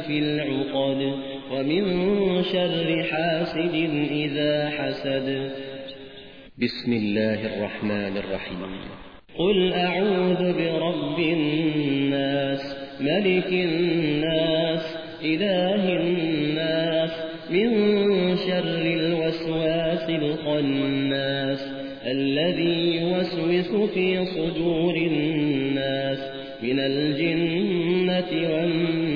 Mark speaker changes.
Speaker 1: في العقد ومن شر حاسد إذا حسد.
Speaker 2: بسم الله الرحمن الرحيم.
Speaker 1: قل أعوذ برب الناس ملك الناس إله الناس من شر الوسواس الخناس الذي يوسوس في صدور الناس من الجنة والناس.